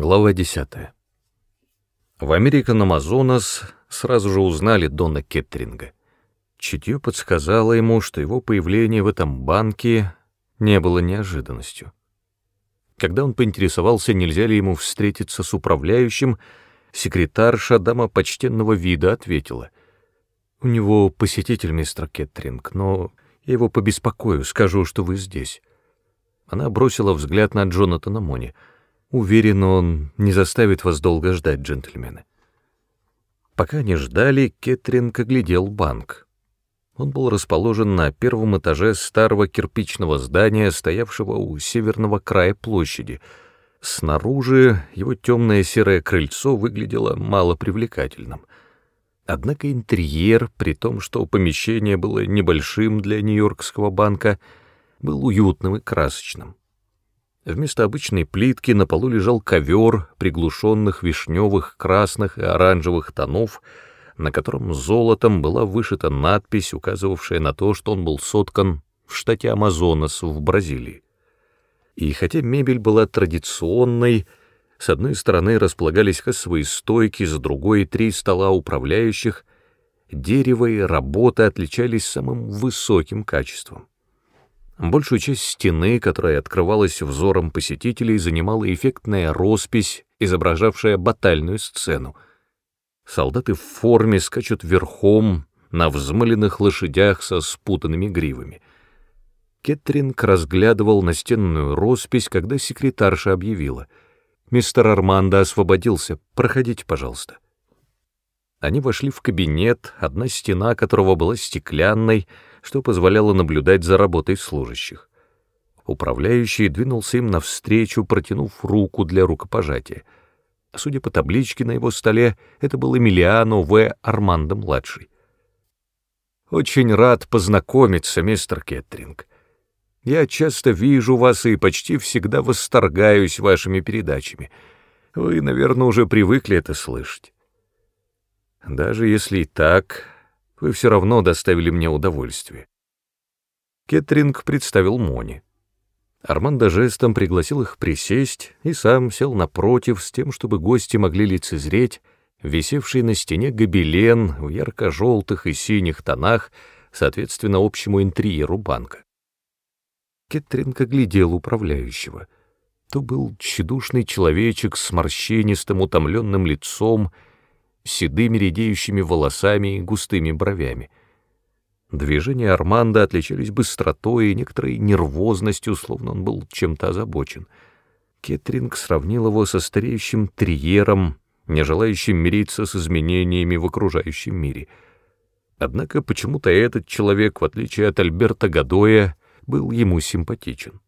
Глава 10. В Американ Амазонас сразу же узнали Дона Кеттеринга. Чутье подсказало ему, что его появление в этом банке не было неожиданностью. Когда он поинтересовался, нельзя ли ему встретиться с управляющим, секретарша дама почтенного вида ответила. «У него посетитель, мистер Кеттеринг, но я его побеспокою, скажу, что вы здесь». Она бросила взгляд на Джонатана Мони — Уверен, он не заставит вас долго ждать, джентльмены. Пока они ждали, Кетринг оглядел банк. Он был расположен на первом этаже старого кирпичного здания, стоявшего у северного края площади. Снаружи его темное серое крыльцо выглядело мало привлекательным. Однако интерьер, при том, что помещение было небольшим для Нью-Йоркского банка, был уютным и красочным. Вместо обычной плитки на полу лежал ковер приглушенных вишневых, красных и оранжевых тонов, на котором золотом была вышита надпись, указывавшая на то, что он был соткан в штате Амазонас в Бразилии. И хотя мебель была традиционной, с одной стороны располагались кассовые стойки, с другой — три стола управляющих, дерево и работа отличались самым высоким качеством. Большую часть стены, которая открывалась взором посетителей, занимала эффектная роспись, изображавшая батальную сцену. Солдаты в форме скачут верхом на взмыленных лошадях со спутанными гривами. Кеттринг разглядывал настенную роспись, когда секретарша объявила. «Мистер Армандо освободился. Проходите, пожалуйста». Они вошли в кабинет, одна стена которого была стеклянной, что позволяло наблюдать за работой служащих. Управляющий двинулся им навстречу, протянув руку для рукопожатия. Судя по табличке на его столе, это был Эмилиано В. Армандо-младший. «Очень рад познакомиться, мистер Кеттринг. Я часто вижу вас и почти всегда восторгаюсь вашими передачами. Вы, наверное, уже привыкли это слышать. Даже если и так, вы все равно доставили мне удовольствие. Кеттринг представил Мони. Армандо жестом пригласил их присесть и сам сел напротив с тем, чтобы гости могли лицезреть висевший на стене гобелен в ярко-желтых и синих тонах, соответственно, общему интерьеру банка. Кеттринг оглядел управляющего. То был тщедушный человечек с морщинистым утомленным лицом, седыми редеющими волосами и густыми бровями. Движения Армандо отличались быстротой и некоторой нервозностью, словно он был чем-то озабочен. Кетринг сравнил его со стареющим триером, не желающим мириться с изменениями в окружающем мире. Однако почему-то этот человек, в отличие от Альберта Гадоя, был ему симпатичен.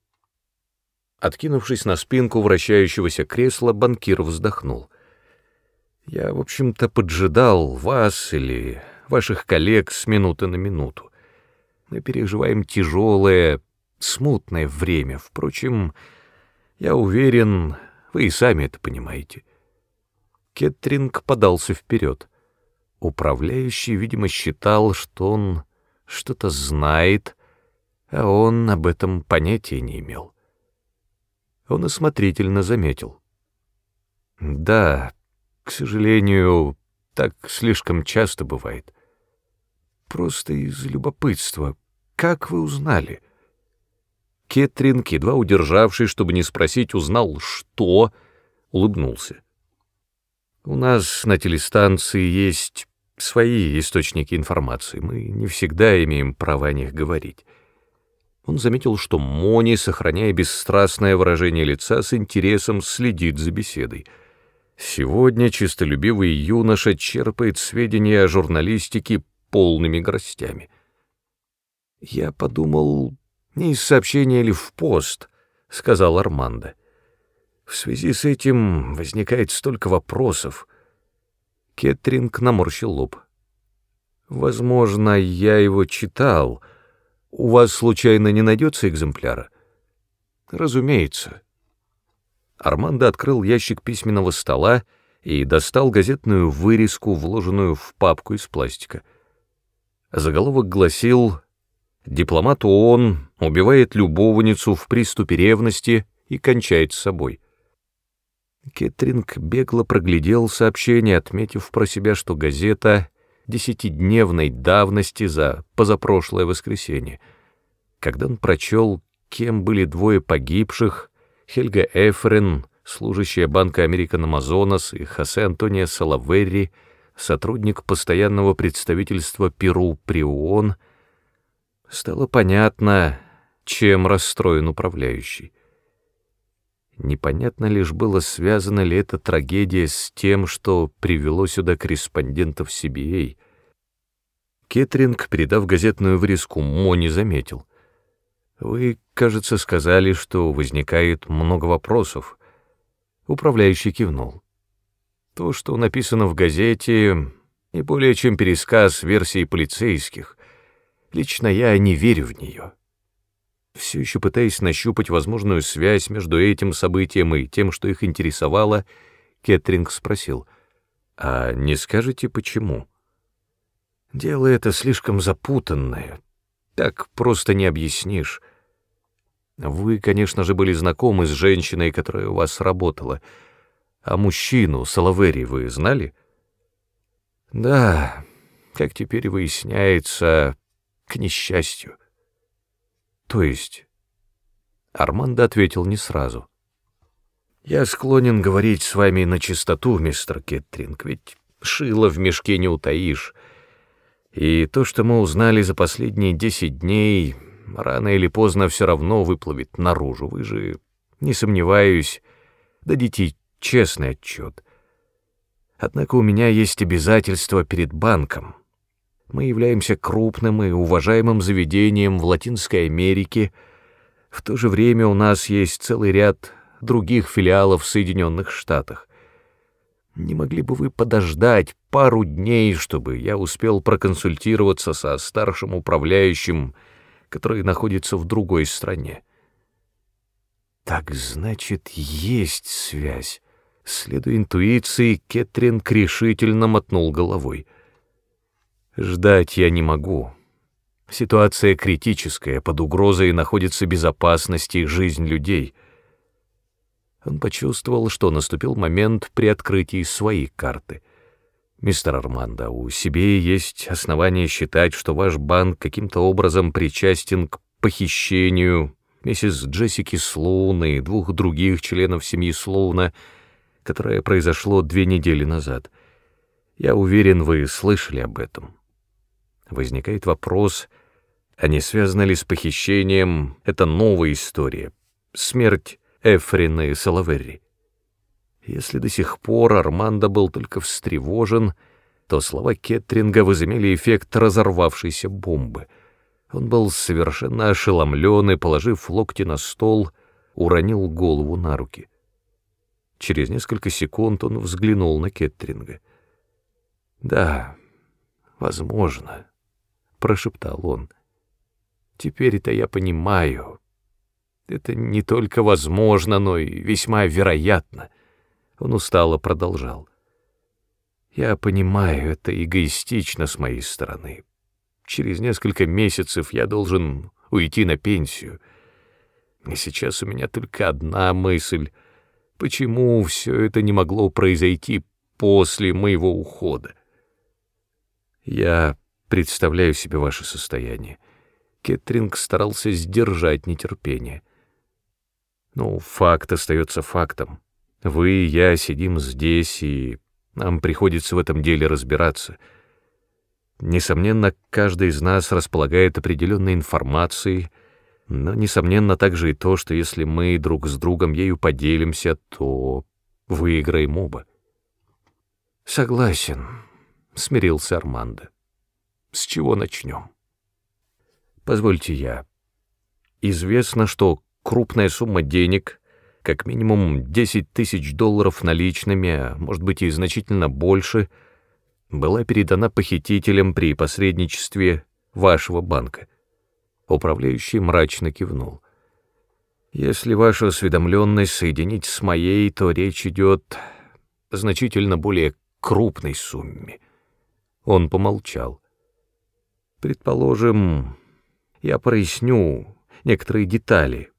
Откинувшись на спинку вращающегося кресла, банкир вздохнул — я, в общем-то, поджидал вас или ваших коллег с минуты на минуту. Мы переживаем тяжелое, смутное время. Впрочем, я уверен, вы и сами это понимаете. Кеттринг подался вперед. Управляющий, видимо, считал, что он что-то знает, а он об этом понятия не имел. Он осмотрительно заметил. «Да, к сожалению, так слишком часто бывает. Просто из любопытства. Как вы узнали? Кетринг, едва удержавшись, чтобы не спросить, узнал, что, улыбнулся. У нас на телестанции есть свои источники информации. Мы не всегда имеем право о них говорить. Он заметил, что Мони, сохраняя бесстрастное выражение лица, с интересом следит за беседой — Сегодня чистолюбивый юноша черпает сведения о журналистике полными горстями. «Я подумал, не из сообщения ли в пост», — сказал Армандо. «В связи с этим возникает столько вопросов». Кеттринг наморщил лоб. «Возможно, я его читал. У вас, случайно, не найдется экземпляра?» «Разумеется». Армандо открыл ящик письменного стола и достал газетную вырезку, вложенную в папку из пластика. Заголовок гласил «Дипломат ООН убивает любовницу в приступе ревности и кончает с собой». Кеттринг бегло проглядел сообщение, отметив про себя, что газета десятидневной давности за позапрошлое воскресенье. Когда он прочел, кем были двое погибших, Хельга Эфрен, служащая банка Американ Амазонас, и Хосе Антонио Салаверри, сотрудник постоянного представительства Перу при ООН, стало понятно, чем расстроен управляющий. Непонятно лишь было, связана ли эта трагедия с тем, что привело сюда корреспондентов CBA. Кетринг, передав газетную вырезку, Мо не заметил. «Вы, кажется, сказали, что возникает много вопросов». Управляющий кивнул. «То, что написано в газете, не более чем пересказ версии полицейских. Лично я не верю в нее» все еще пытаясь нащупать возможную связь между этим событием и тем, что их интересовало, Кеттринг спросил, «А не скажете, почему?» «Дело это слишком запутанное, так просто не объяснишь. Вы, конечно же, были знакомы с женщиной, которая у вас работала, а мужчину, Салавери, вы знали?» «Да, как теперь выясняется, к несчастью». То есть? Армандо ответил не сразу. Я склонен говорить с вами на чистоту, мистер Кеттринг, ведь шило в мешке не утаишь. И то, что мы узнали за последние десять дней, рано или поздно все равно выплывет наружу. Вы же, не сомневаюсь, дадите честный отчет. Однако у меня есть обязательства перед банком. Мы являемся крупным и уважаемым заведением в Латинской Америке. В то же время у нас есть целый ряд других филиалов в Соединенных Штатах. Не могли бы вы подождать пару дней, чтобы я успел проконсультироваться со старшим управляющим, который находится в другой стране? Так значит, есть связь. Следуя интуиции, Кетрин решительно мотнул головой — Ждать я не могу. Ситуация критическая, под угрозой находится безопасность и жизнь людей. Он почувствовал, что наступил момент при открытии своей карты. «Мистер Армандо, у себе есть основания считать, что ваш банк каким-то образом причастен к похищению миссис Джессики Слоун и двух других членов семьи Слоуна, которое произошло две недели назад. Я уверен, вы слышали об этом» возникает вопрос, а не связана ли с похищением эта новая история, смерть Эфрина и Салаверри. Если до сих пор Армандо был только встревожен, то слова Кеттринга возымели эффект разорвавшейся бомбы. Он был совершенно ошеломлен и, положив локти на стол, уронил голову на руки. Через несколько секунд он взглянул на Кеттринга. «Да, возможно», прошептал он. Теперь-то я понимаю. Это не только возможно, но и весьма вероятно. Он устало продолжал. Я понимаю, это эгоистично с моей стороны. Через несколько месяцев я должен уйти на пенсию. И сейчас у меня только одна мысль. Почему все это не могло произойти после моего ухода? Я Представляю себе ваше состояние. Кеттринг старался сдержать нетерпение. Ну, факт остается фактом. Вы и я сидим здесь, и нам приходится в этом деле разбираться. Несомненно, каждый из нас располагает определенной информацией, но, несомненно, также и то, что если мы друг с другом ею поделимся, то выиграем оба. «Согласен», — смирился Армандо. С чего начнем? Позвольте я. Известно, что крупная сумма денег, как минимум 10 тысяч долларов наличными, а может быть и значительно больше, была передана похитителям при посредничестве вашего банка. Управляющий мрачно кивнул. Если вашу осведомленность соединить с моей, то речь идет о значительно более крупной сумме. Он помолчал. Предположим, я проясню некоторые детали.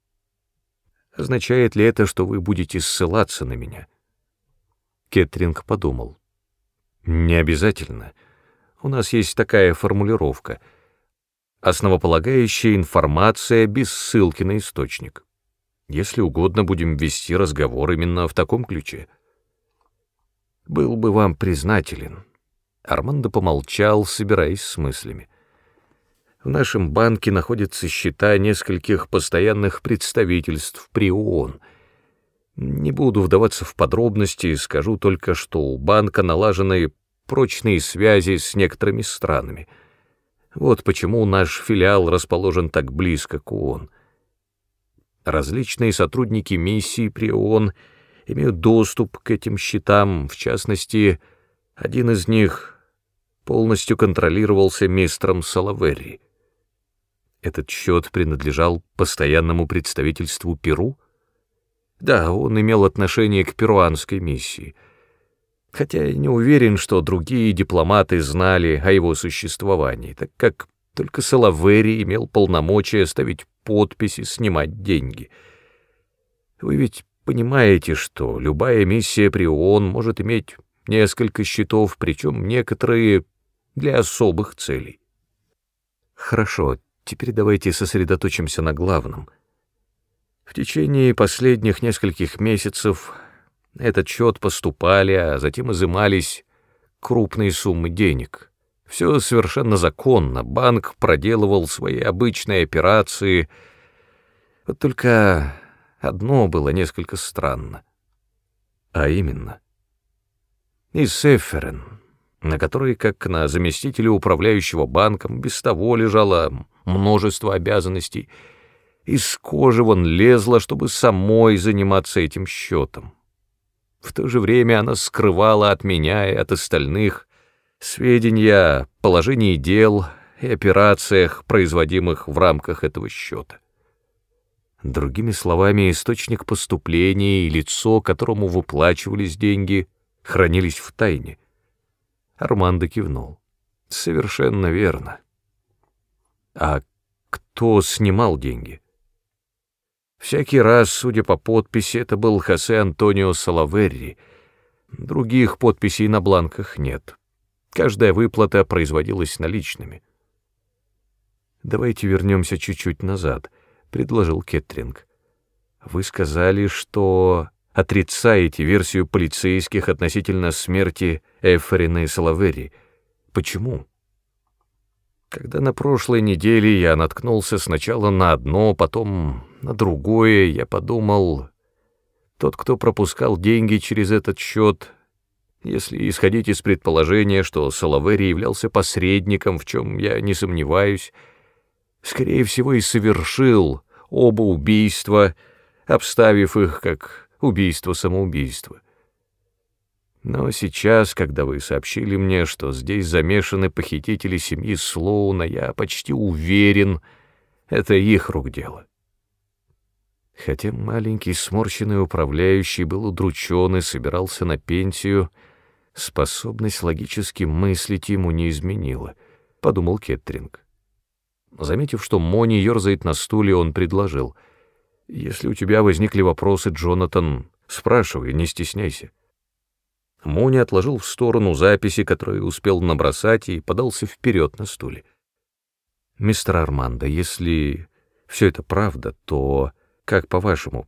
Означает ли это, что вы будете ссылаться на меня? Кеттринг подумал. Не обязательно. У нас есть такая формулировка. Основополагающая информация без ссылки на источник. Если угодно, будем вести разговор именно в таком ключе. Был бы вам признателен. Армандо помолчал, собираясь с мыслями. В нашем банке находятся счета нескольких постоянных представительств при ООН. Не буду вдаваться в подробности, скажу только, что у банка налажены прочные связи с некоторыми странами. Вот почему наш филиал расположен так близко к ООН. Различные сотрудники миссии при ООН имеют доступ к этим счетам, в частности, один из них полностью контролировался мистером Салаверри. Этот счет принадлежал постоянному представительству Перу? Да, он имел отношение к перуанской миссии. Хотя я не уверен, что другие дипломаты знали о его существовании, так как только Салавери имел полномочия ставить подписи, снимать деньги. Вы ведь понимаете, что любая миссия при ООН может иметь несколько счетов, причем некоторые для особых целей. Хорошо, Теперь давайте сосредоточимся на главном. В течение последних нескольких месяцев этот счет поступали, а затем изымались крупные суммы денег. Все совершенно законно, банк проделывал свои обычные операции. Вот только одно было несколько странно. А именно, и Сеферен, на которой, как на заместителя управляющего банком, без того лежала множество обязанностей. Из кожи вон лезла, чтобы самой заниматься этим счетом. В то же время она скрывала от меня и от остальных сведения о положении дел и операциях, производимых в рамках этого счета. Другими словами, источник поступления и лицо, которому выплачивались деньги, хранились в тайне. Армандо кивнул. Совершенно верно. А кто снимал деньги? Всякий раз, судя по подписи, это был Хосе Антонио Салаверри. Других подписей на бланках нет. Каждая выплата производилась наличными. «Давайте вернемся чуть-чуть назад», — предложил Кеттринг. «Вы сказали, что отрицаете версию полицейских относительно смерти Эфрина и Салаверри. Почему?» Когда на прошлой неделе я наткнулся сначала на одно, потом на другое, я подумал, тот, кто пропускал деньги через этот счет, если исходить из предположения, что Салавери являлся посредником, в чем я не сомневаюсь, скорее всего и совершил оба убийства, обставив их как убийство-самоубийство. Но сейчас, когда вы сообщили мне, что здесь замешаны похитители семьи Слоуна, я почти уверен, это их рук дело. Хотя маленький сморщенный управляющий был удручен и собирался на пенсию, способность логически мыслить ему не изменила, — подумал Кеттринг. Заметив, что Мони ерзает на стуле, он предложил. «Если у тебя возникли вопросы, Джонатан, спрашивай, не стесняйся». Мони отложил в сторону записи, которые успел набросать, и подался вперед на стуле. «Мистер Армандо, если все это правда, то, как по-вашему,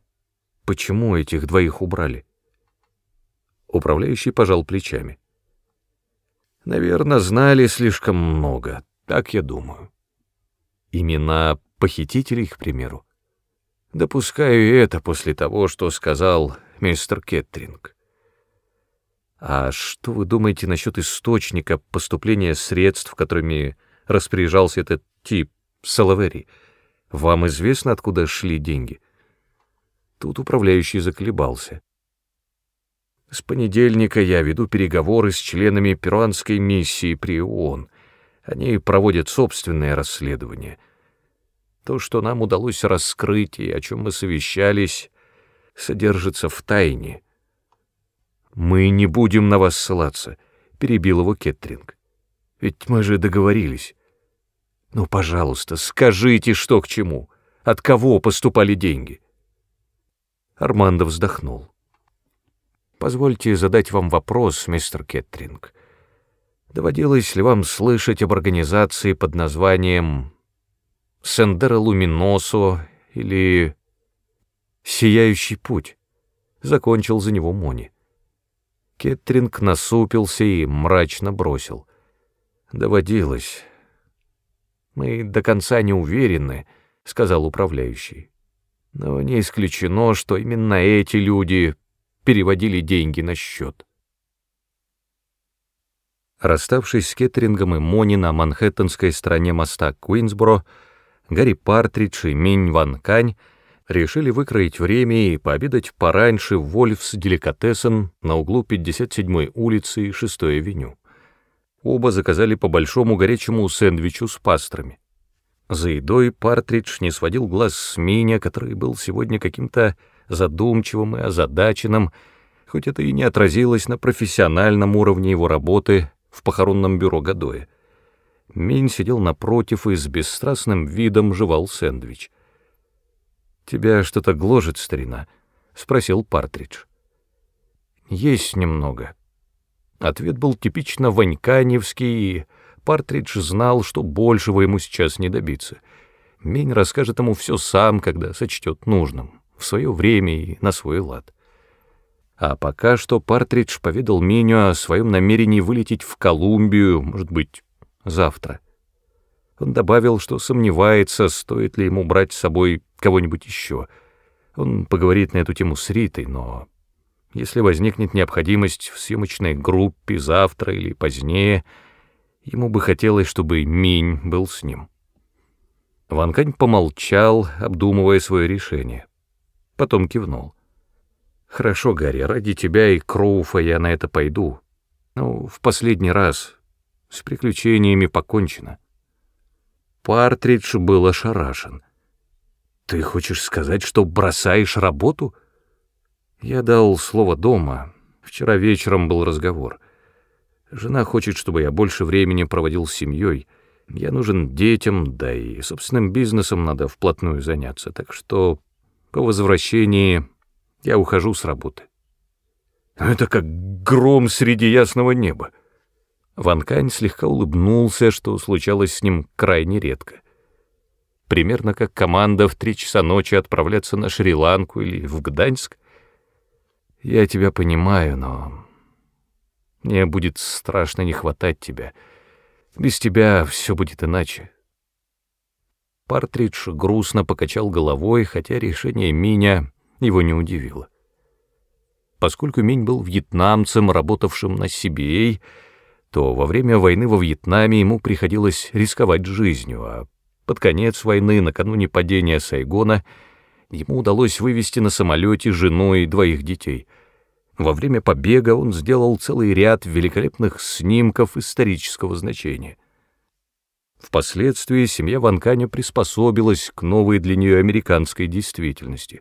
почему этих двоих убрали?» Управляющий пожал плечами. «Наверное, знали слишком много, так я думаю. Имена похитителей, к примеру. Допускаю это после того, что сказал мистер Кеттринг. А что вы думаете насчет источника поступления средств, которыми распоряжался этот тип Салавери? Вам известно, откуда шли деньги? Тут управляющий заколебался. С понедельника я веду переговоры с членами перуанской миссии при ООН. Они проводят собственное расследование. То, что нам удалось раскрыть и о чем мы совещались, содержится в тайне. «Мы не будем на вас ссылаться», — перебил его Кеттринг. «Ведь мы же договорились. Ну, пожалуйста, скажите, что к чему. От кого поступали деньги?» Армандо вздохнул. Позвольте задать вам вопрос, мистер Кеттринг. Доводилось ли вам слышать об организации под названием «Сендера Луминосо» или «Сияющий путь»? Закончил за него Мони. Кеттринг насупился и мрачно бросил. Доводилось. Мы до конца не уверены, — сказал управляющий. Но не исключено, что именно эти люди переводили деньги на счет. Расставшись с Кеттерингом и Мони на манхэттенской стороне моста Куинсборо, Гарри Партридж и Минь Ван Кань решили выкроить время и пообедать пораньше в Вольфс Деликатесен на углу 57-й улицы и 6-й авеню. Оба заказали по большому горячему сэндвичу с пастрами. За едой Партридж не сводил глаз с Миня, который был сегодня каким-то задумчивым и озадаченным, хоть это и не отразилось на профессиональном уровне его работы в похоронном бюро Гадоя. Минь сидел напротив и с бесстрастным видом жевал сэндвич. «Тебя что-то гложет, старина?» — спросил Партридж. «Есть немного». Ответ был типично ваньканевский, и Партридж знал, что большего ему сейчас не добиться. Минь расскажет ему все сам, когда сочтет нужным в свое время и на свой лад. А пока что Партридж поведал Миню о своем намерении вылететь в Колумбию, может быть, завтра. Он добавил, что сомневается, стоит ли ему брать с собой кого-нибудь еще. Он поговорит на эту тему с Ритой, но если возникнет необходимость в съемочной группе завтра или позднее, ему бы хотелось, чтобы Минь был с ним. Ванкань помолчал, обдумывая свое решение. Потом кивнул. «Хорошо, Гарри, ради тебя и Кроуфа я на это пойду. Ну, в последний раз. С приключениями покончено». Партридж был ошарашен. «Ты хочешь сказать, что бросаешь работу?» Я дал слово дома. Вчера вечером был разговор. Жена хочет, чтобы я больше времени проводил с семьей. Я нужен детям, да и собственным бизнесом надо вплотную заняться. Так что по возвращении я ухожу с работы. Это как гром среди ясного неба. Ван Кань слегка улыбнулся, что случалось с ним крайне редко. Примерно как команда в три часа ночи отправляться на Шри-Ланку или в Гданьск. Я тебя понимаю, но мне будет страшно не хватать тебя. Без тебя все будет иначе. Партридж грустно покачал головой, хотя решение Миня его не удивило. Поскольку Минь был вьетнамцем, работавшим на CBA, то во время войны во Вьетнаме ему приходилось рисковать жизнью, а под конец войны, накануне падения Сайгона, ему удалось вывести на самолете жену и двоих детей. Во время побега он сделал целый ряд великолепных снимков исторического значения. Впоследствии семья Ванканя приспособилась к новой для нее американской действительности.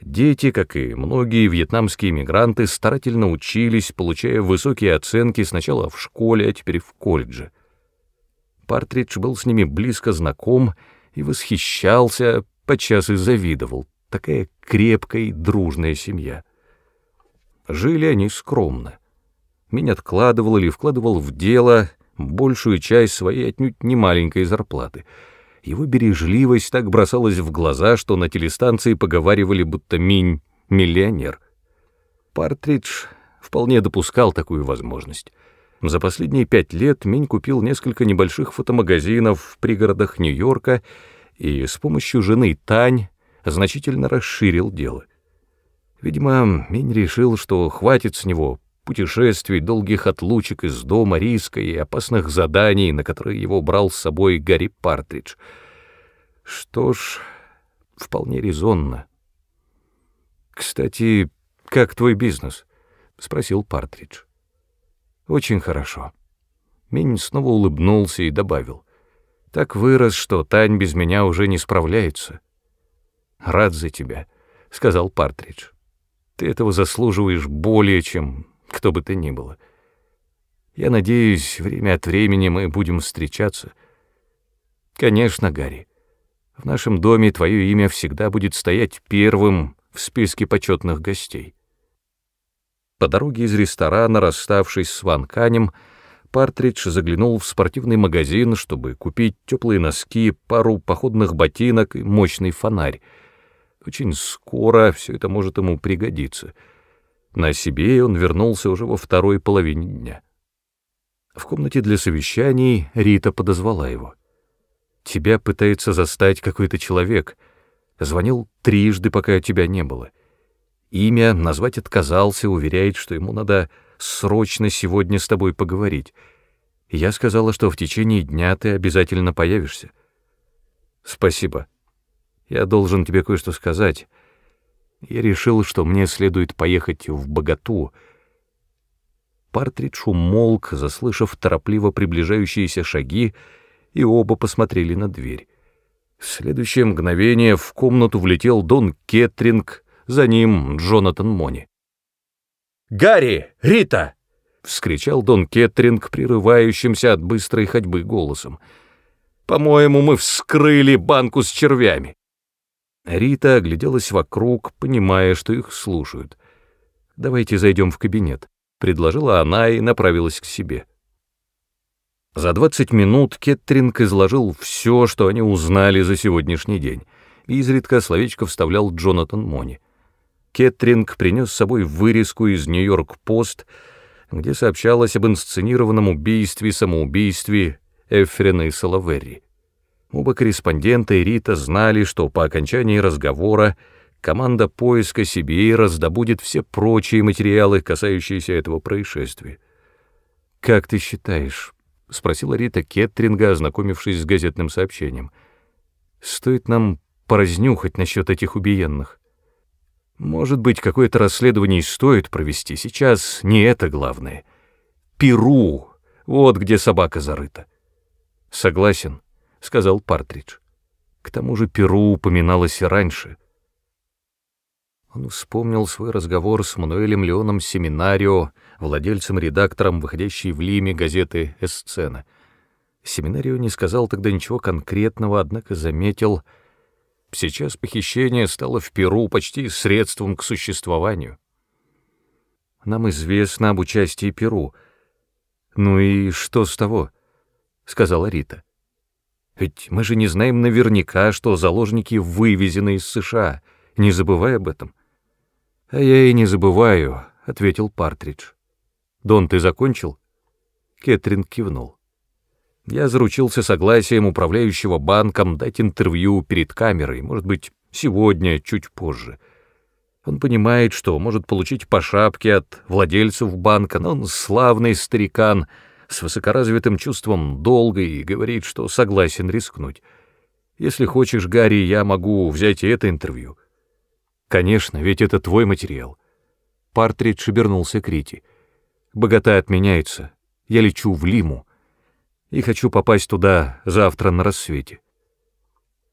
Дети, как и многие вьетнамские мигранты, старательно учились, получая высокие оценки сначала в школе, а теперь в колледже. Партридж был с ними близко знаком и восхищался, подчас и завидовал. Такая крепкая и дружная семья. Жили они скромно. Меня откладывал или вкладывал в дело — большую часть своей отнюдь не маленькой зарплаты. Его бережливость так бросалась в глаза, что на телестанции поговаривали, будто Минь — миллионер. Партридж вполне допускал такую возможность. За последние пять лет Минь купил несколько небольших фотомагазинов в пригородах Нью-Йорка и с помощью жены Тань значительно расширил дело. Видимо, Минь решил, что хватит с него путешествий, долгих отлучек из дома, риска и опасных заданий, на которые его брал с собой Гарри Партридж. Что ж, вполне резонно. «Кстати, как твой бизнес?» — спросил Партридж. «Очень хорошо». Минь снова улыбнулся и добавил. «Так вырос, что Тань без меня уже не справляется». «Рад за тебя», — сказал Партридж. «Ты этого заслуживаешь более, чем кто бы то ни было. Я надеюсь, время от времени мы будем встречаться. Конечно, Гарри. В нашем доме твое имя всегда будет стоять первым в списке почетных гостей. По дороге из ресторана, расставшись с Ван Канем, Партридж заглянул в спортивный магазин, чтобы купить теплые носки, пару походных ботинок и мощный фонарь. Очень скоро все это может ему пригодиться. На себе он вернулся уже во второй половине дня. В комнате для совещаний Рита подозвала его. «Тебя пытается застать какой-то человек. Звонил трижды, пока тебя не было. Имя назвать отказался, уверяет, что ему надо срочно сегодня с тобой поговорить. Я сказала, что в течение дня ты обязательно появишься. Спасибо. Я должен тебе кое-что сказать. Я решил, что мне следует поехать в Богату. Партридж умолк, заслышав торопливо приближающиеся шаги, и оба посмотрели на дверь. В следующее мгновение в комнату влетел Дон Кеттринг, за ним Джонатан Мони. «Гарри! Рита!» — вскричал Дон Кеттринг, прерывающимся от быстрой ходьбы голосом. «По-моему, мы вскрыли банку с червями». Рита огляделась вокруг, понимая, что их слушают. «Давайте зайдем в кабинет», — предложила она и направилась к себе. За двадцать минут Кеттринг изложил все, что они узнали за сегодняшний день. Изредка словечко вставлял Джонатан Мони. Кеттринг принес с собой вырезку из «Нью-Йорк-Пост», где сообщалось об инсценированном убийстве-самоубийстве Эфрена и Салаверри. Оба корреспондента и Рита знали, что по окончании разговора команда поиска себе раздобудет все прочие материалы, касающиеся этого происшествия. «Как ты считаешь?» — спросила Рита Кеттринга, ознакомившись с газетным сообщением. «Стоит нам поразнюхать насчет этих убиенных?» Может быть, какое-то расследование стоит провести. Сейчас не это главное. Перу. Вот где собака зарыта. Согласен, сказал Партридж. К тому же Перу упоминалось и раньше. Он вспомнил свой разговор с Мануэлем Леоном Семинарио, владельцем-редактором, выходящей в Лиме газеты «Эсцена». Семинарио не сказал тогда ничего конкретного, однако заметил — Сейчас похищение стало в Перу почти средством к существованию. Нам известно об участии Перу. Ну и что с того? сказала Рита. Ведь мы же не знаем наверняка, что заложники вывезены из США. Не забывай об этом. А я и не забываю, ответил Партридж. Дон, ты закончил? Кэтрин кивнул. Я заручился согласием управляющего банком дать интервью перед камерой, может быть, сегодня, чуть позже. Он понимает, что может получить по шапке от владельцев банка, но он славный старикан с высокоразвитым чувством долга и говорит, что согласен рискнуть. Если хочешь, Гарри, я могу взять и это интервью. Конечно, ведь это твой материал. Партридж обернулся к Рите. Богата отменяется. Я лечу в Лиму и хочу попасть туда завтра на рассвете.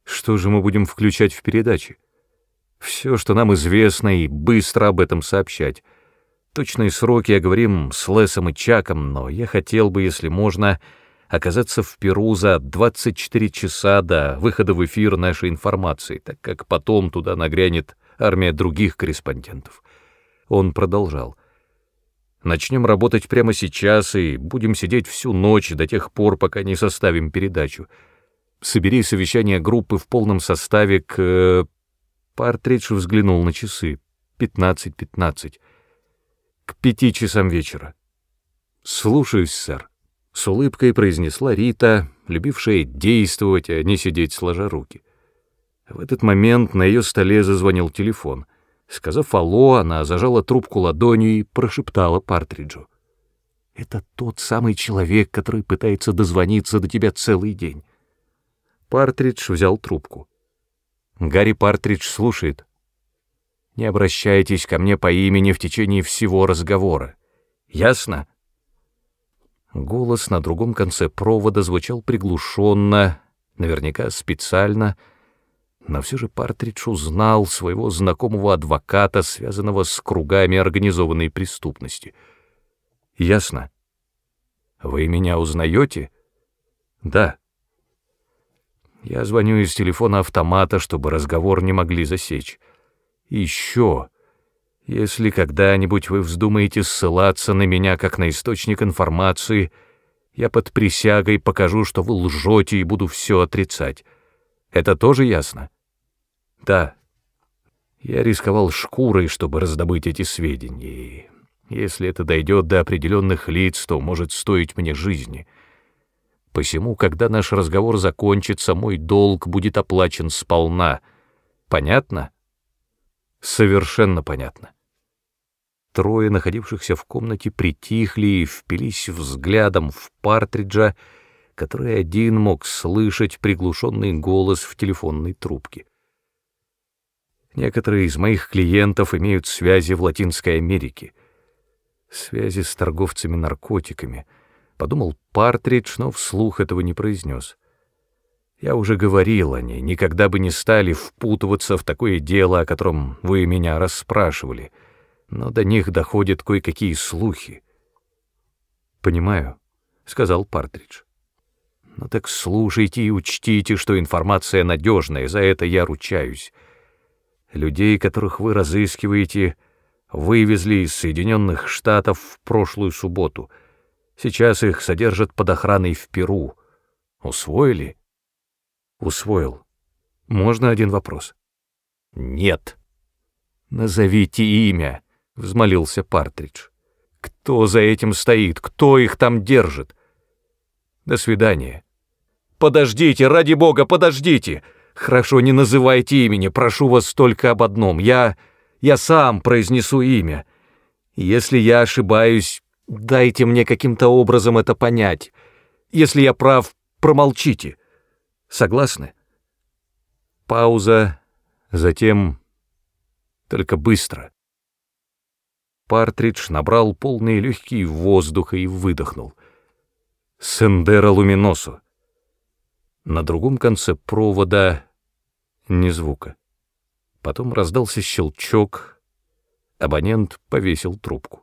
Что же мы будем включать в передачи? Все, что нам известно, и быстро об этом сообщать. Точные сроки оговорим с Лесом и Чаком, но я хотел бы, если можно, оказаться в Перу за 24 часа до выхода в эфир нашей информации, так как потом туда нагрянет армия других корреспондентов. Он продолжал. Начнем работать прямо сейчас и будем сидеть всю ночь до тех пор, пока не составим передачу. Собери совещание группы в полном составе к... Э, Партридж взглянул на часы. Пятнадцать-пятнадцать. К пяти часам вечера. «Слушаюсь, сэр», — с улыбкой произнесла Рита, любившая действовать, а не сидеть сложа руки. В этот момент на ее столе зазвонил телефон — Сказав «Алло», она зажала трубку ладонью и прошептала Партриджу. «Это тот самый человек, который пытается дозвониться до тебя целый день». Партридж взял трубку. Гарри Партридж слушает. «Не обращайтесь ко мне по имени в течение всего разговора. Ясно?» Голос на другом конце провода звучал приглушенно, наверняка специально, — но все же Партридж узнал своего знакомого адвоката, связанного с кругами организованной преступности. «Ясно. Вы меня узнаете?» «Да». Я звоню из телефона автомата, чтобы разговор не могли засечь. Еще. Если когда-нибудь вы вздумаете ссылаться на меня как на источник информации, я под присягой покажу, что вы лжете и буду все отрицать. Это тоже ясно? Да. Я рисковал шкурой, чтобы раздобыть эти сведения, если это дойдет до определенных лиц, то может стоить мне жизни. Посему, когда наш разговор закончится, мой долг будет оплачен сполна. Понятно? Совершенно понятно. Трое, находившихся в комнате, притихли и впились взглядом в Партриджа, который один мог слышать приглушенный голос в телефонной трубке. Некоторые из моих клиентов имеют связи в Латинской Америке, связи с торговцами наркотиками. Подумал Партридж, но вслух этого не произнес. Я уже говорил о ней, никогда бы не стали впутываться в такое дело, о котором вы меня расспрашивали, но до них доходят кое-какие слухи. «Понимаю», — сказал Партридж. «Ну так слушайте и учтите, что информация надежная, за это я ручаюсь. Людей, которых вы разыскиваете, вывезли из Соединенных Штатов в прошлую субботу. Сейчас их содержат под охраной в Перу. Усвоили?» Усвоил. Можно один вопрос? Нет. Назовите имя, взмолился Партридж. Кто за этим стоит? Кто их там держит? До свидания. Подождите, ради бога, подождите. Хорошо, не называйте имени, прошу вас только об одном. Я... я сам произнесу имя. Если я ошибаюсь, дайте мне каким-то образом это понять. Если я прав, промолчите. Согласны? Пауза, затем только быстро. Партридж набрал полные легкие воздуха и выдохнул. Сендера луминосу. На другом конце провода ни звука. Потом раздался щелчок, абонент повесил трубку.